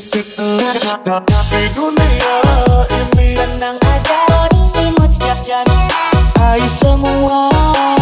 sisik Di dunia ini Tenang aja Imut Hai semua.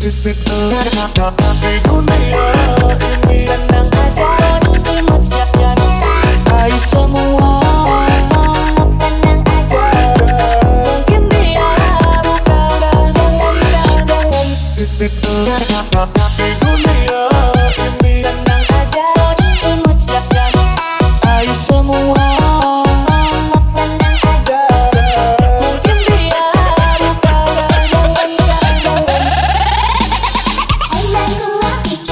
This is the last time I've been on This is the last time I've been on take a walk.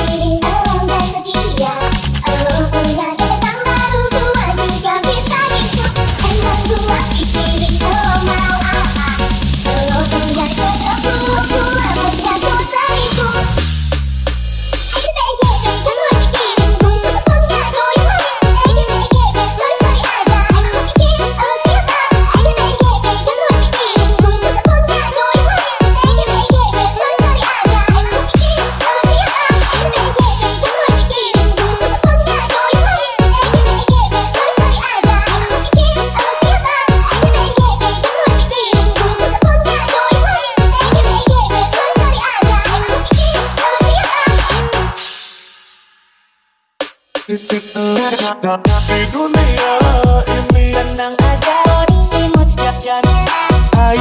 Di dunia ini Tenang aja imut jangan Hai